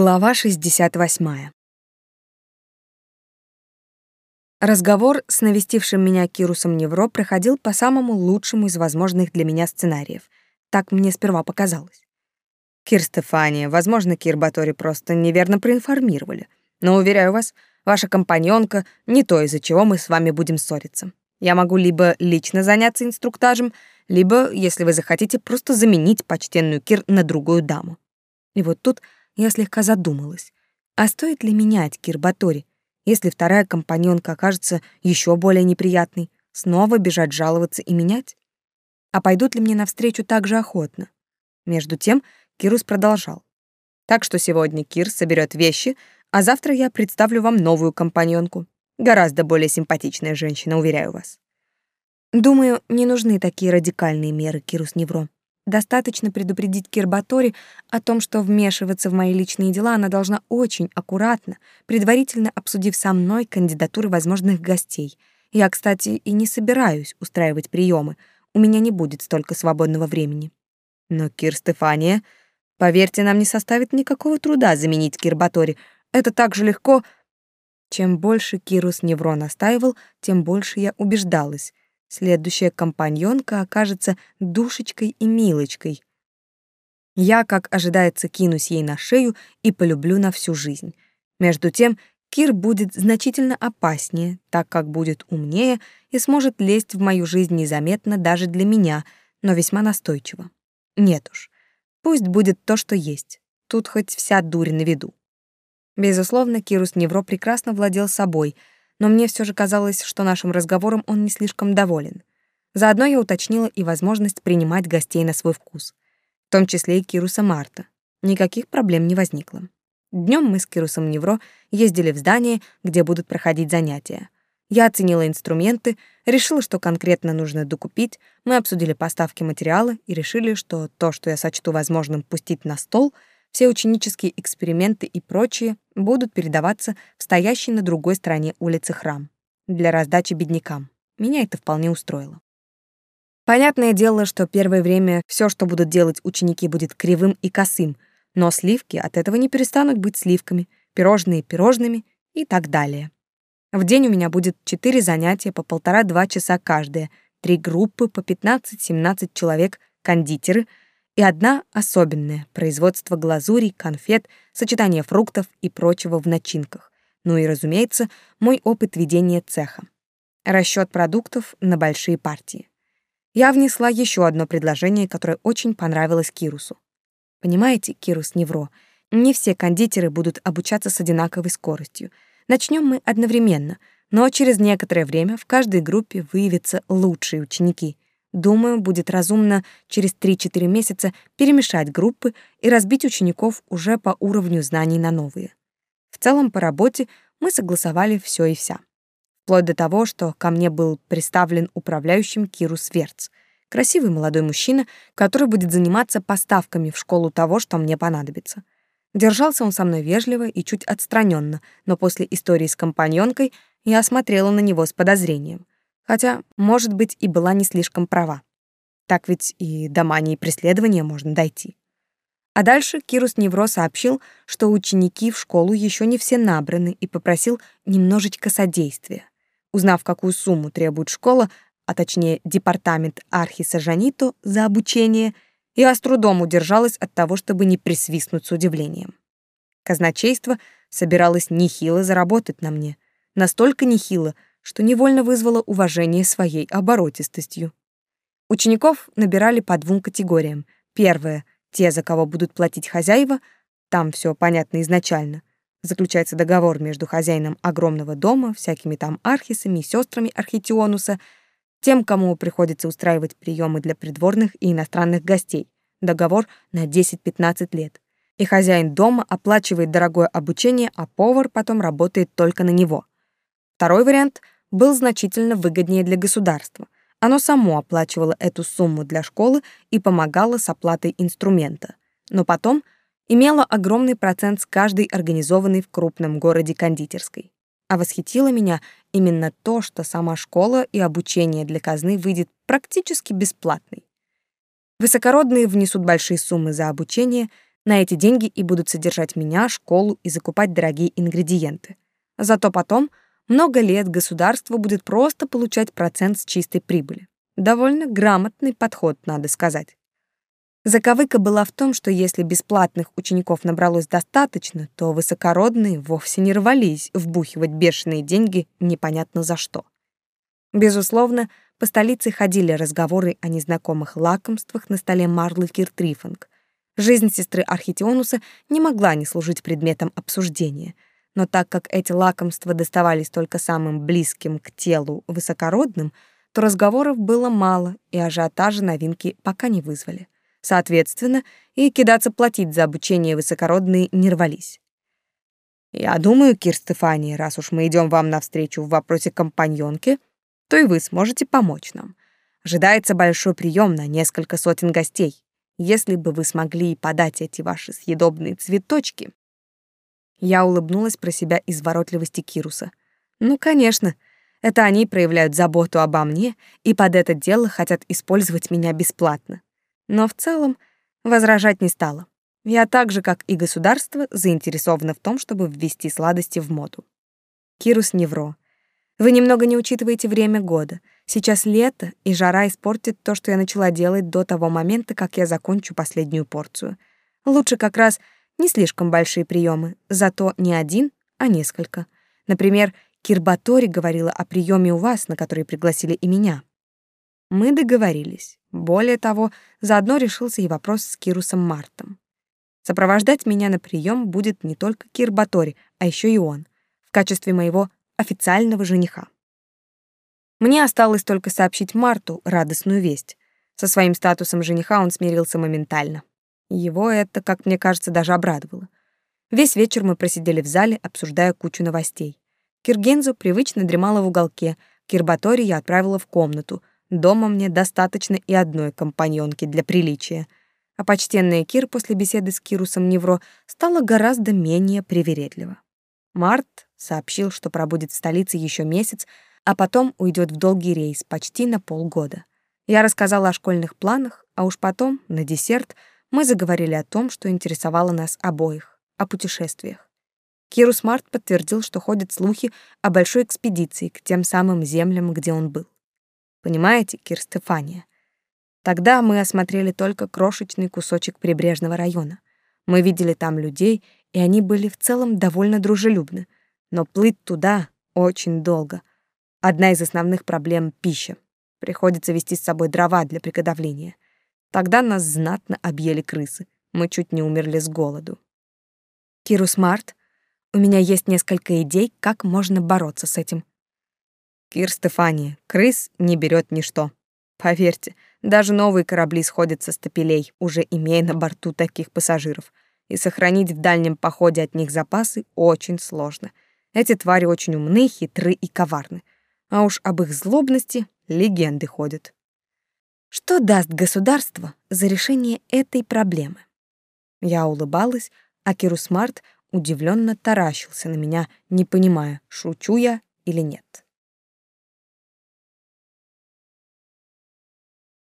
Глава 68. Разговор с навестившим меня Кирусом Невро проходил по самому лучшему из возможных для меня сценариев. Так мне сперва показалось. Кир Стефания, возможно, Кир Батори просто неверно проинформировали. Но, уверяю вас, ваша компаньонка не то, из-за чего мы с вами будем ссориться. Я могу либо лично заняться инструктажем, либо, если вы захотите, просто заменить почтенную Кир на другую даму. И вот тут я слегка задумалась. А стоит ли менять Кирбатори, если вторая компаньонка окажется еще более неприятной, снова бежать жаловаться и менять? А пойдут ли мне навстречу так же охотно? Между тем Кирус продолжал. Так что сегодня Кир соберет вещи, а завтра я представлю вам новую компаньонку. Гораздо более симпатичная женщина, уверяю вас. Думаю, не нужны такие радикальные меры, Кирус Невро. Достаточно предупредить Кирбатори о том, что вмешиваться в мои личные дела она должна очень аккуратно, предварительно обсудив со мной кандидатуры возможных гостей. Я, кстати, и не собираюсь устраивать приемы. У меня не будет столько свободного времени. Но Кир Стефания, поверьте, нам не составит никакого труда заменить Кирбатори. Это так же легко. Чем больше Кирус Неврон настаивал, тем больше я убеждалась. Следующая компаньонка окажется душечкой и милочкой. Я, как ожидается, кинусь ей на шею и полюблю на всю жизнь. Между тем, Кир будет значительно опаснее, так как будет умнее и сможет лезть в мою жизнь незаметно даже для меня, но весьма настойчиво. Нет уж, пусть будет то, что есть. Тут хоть вся дурь на виду. Безусловно, Кирус Невро прекрасно владел собой — но мне все же казалось, что нашим разговором он не слишком доволен. Заодно я уточнила и возможность принимать гостей на свой вкус, в том числе и Кируса Марта. Никаких проблем не возникло. Днем мы с Кирусом Невро ездили в здание, где будут проходить занятия. Я оценила инструменты, решила, что конкретно нужно докупить, мы обсудили поставки материала и решили, что то, что я сочту возможным пустить на стол — все ученические эксперименты и прочее будут передаваться в стоящий на другой стороне улицы храм для раздачи беднякам. Меня это вполне устроило. Понятное дело, что первое время все, что будут делать ученики, будет кривым и косым, но сливки от этого не перестанут быть сливками, пирожные пирожными и так далее. В день у меня будет четыре занятия по полтора-два часа каждое, три группы по 15-17 человек, кондитеры — и одна особенная — производство глазурей, конфет, сочетание фруктов и прочего в начинках. Ну и, разумеется, мой опыт ведения цеха. Расчет продуктов на большие партии. Я внесла еще одно предложение, которое очень понравилось Кирусу. Понимаете, Кирус Невро, не все кондитеры будут обучаться с одинаковой скоростью. Начнем мы одновременно, но через некоторое время в каждой группе выявятся лучшие ученики — Думаю, будет разумно через 3-4 месяца перемешать группы и разбить учеников уже по уровню знаний на новые. В целом по работе мы согласовали все и вся. Вплоть до того, что ко мне был представлен управляющим Кирус Верц, красивый молодой мужчина, который будет заниматься поставками в школу того, что мне понадобится. Держался он со мной вежливо и чуть отстраненно, но после истории с компаньонкой я смотрела на него с подозрением — Хотя, может быть, и была не слишком права. Так ведь и до мании преследования можно дойти. А дальше Кирус Невро сообщил, что ученики в школу еще не все набраны и попросил немножечко содействия. Узнав, какую сумму требует школа, а точнее департамент Архисажанито за обучение, я с трудом удержалась от того, чтобы не присвистнуть с удивлением. Казначейство собиралось нехило заработать на мне. Настолько нехило — что невольно вызвало уважение своей оборотистостью. Учеников набирали по двум категориям. Первое — те, за кого будут платить хозяева, там все понятно изначально. Заключается договор между хозяином огромного дома, всякими там архисами и сестрами Архитионуса, тем, кому приходится устраивать приемы для придворных и иностранных гостей. Договор на 10-15 лет. И хозяин дома оплачивает дорогое обучение, а повар потом работает только на него. Второй вариант — был значительно выгоднее для государства. Оно само оплачивало эту сумму для школы и помогало с оплатой инструмента. Но потом имело огромный процент с каждой организованной в крупном городе кондитерской. А восхитило меня именно то, что сама школа и обучение для казны выйдет практически бесплатной. Высокородные внесут большие суммы за обучение, На эти деньги и будут содержать меня, школу и закупать дорогие ингредиенты. Зато потом много лет государство будет просто получать процент с чистой прибыли. Довольно грамотный подход, надо сказать. Заковыка была в том, что если бесплатных учеников набралось достаточно, то высокородные вовсе не рвались вбухивать бешеные деньги непонятно за что. Безусловно, по столице ходили разговоры о незнакомых лакомствах на столе Марлы Киртрифинг. Жизнь сестры Архитионуса не могла не служить предметом обсуждения, но так как эти лакомства доставались только самым близким к телу высокородным, то разговоров было мало, и ажиотажа новинки пока не вызвали. Соответственно, и кидаться платить за обучение высокородные не рвались. Я думаю, Кир Стефания, раз уж мы идем вам навстречу в вопросе компаньонки, то и вы сможете помочь нам. Ожидается большой прием на несколько сотен гостей. Если бы вы смогли подать эти ваши съедобные цветочки... Я улыбнулась про себя изворотливости Кируса. Ну, конечно, это они проявляют заботу обо мне и под это дело хотят использовать меня бесплатно но в целом возражать не стала. Я так же, как и государство, заинтересована в том, чтобы ввести сладости в моду. Кирус Невро. Вы немного не учитываете время года. Сейчас лето, и жара испортит то, что я начала делать до того момента, как я закончу последнюю порцию. Лучше как раз не слишком большие приемы, зато не один, а несколько. Например, Кирбатори говорила о приеме у вас, на который пригласили и меня. Мы договорились. Более того, заодно решился и вопрос с Кирусом Мартом. Сопровождать меня на прием будет не только Кир Батори, а еще и он, в качестве моего официального жениха. Мне осталось только сообщить Марту радостную весть. Со своим статусом жениха он смирился моментально. Его это, как мне кажется, даже обрадовало. Весь вечер мы просидели в зале, обсуждая кучу новостей. Киргензу привычно дремала в уголке, Кирбатори я отправила в комнату, Дома мне достаточно и одной компаньонки для приличия. А почтенная Кир после беседы с Кирусом Невро стала гораздо менее привередлива. Март сообщил, что пробудет в столице еще месяц, а потом уйдет в долгий рейс почти на полгода. Я рассказала о школьных планах, а уж потом, на десерт, мы заговорили о том, что интересовало нас обоих, о путешествиях. Кирус Март подтвердил, что ходят слухи о большой экспедиции к тем самым землям, где он был. Понимаете, Кир Стефания? Тогда мы осмотрели только крошечный кусочек прибрежного района. Мы видели там людей, и они были в целом довольно дружелюбны. Но плыть туда очень долго. Одна из основных проблем — пища. Приходится вести с собой дрова для приготовления. Тогда нас знатно объели крысы. Мы чуть не умерли с голоду. Кирус Март, у меня есть несколько идей, как можно бороться с этим. Кир Стефания, крыс не берет ничто. Поверьте, даже новые корабли сходят со стапелей, уже имея на борту таких пассажиров. И сохранить в дальнем походе от них запасы очень сложно. Эти твари очень умны, хитры и коварны. А уж об их злобности легенды ходят. Что даст государство за решение этой проблемы? Я улыбалась, а Кирус Март удивленно таращился на меня, не понимая, шучу я или нет.